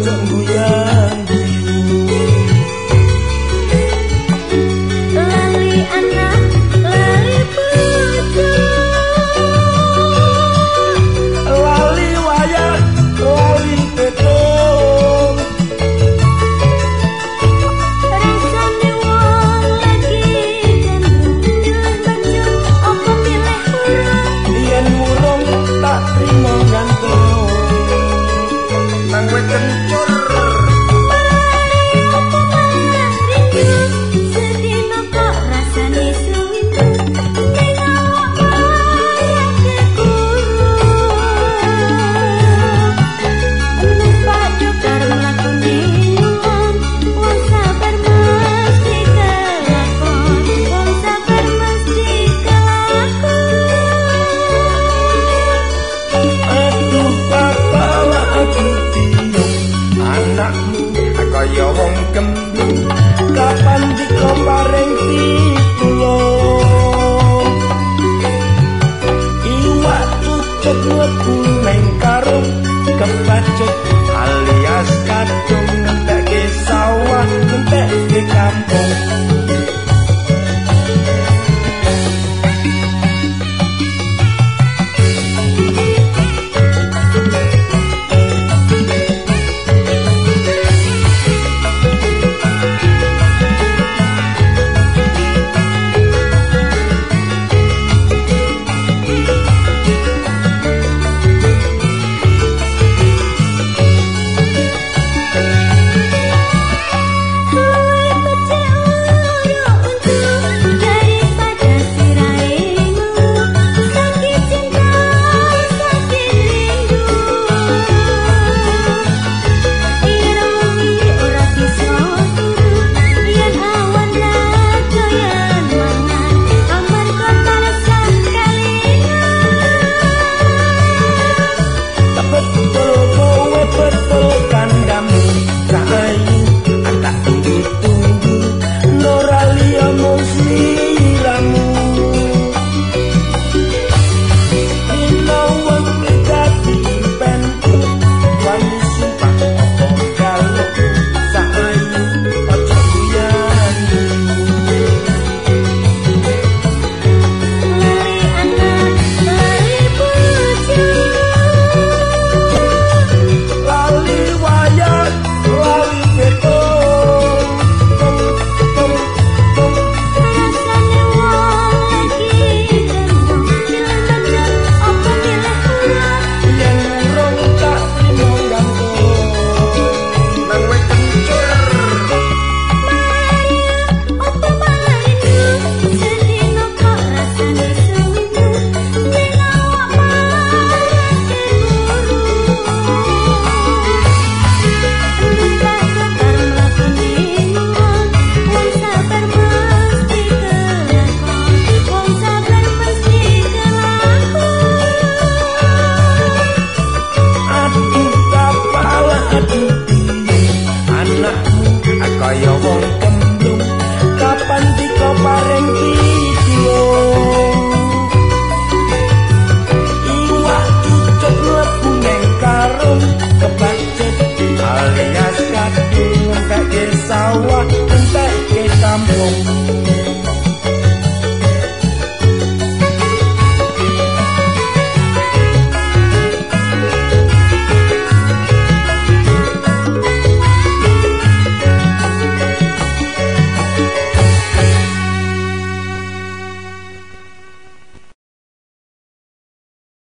痛不要 Kebacut mlebu neng karo kebacut alias kadung ngentek sawah ngentek di kampung.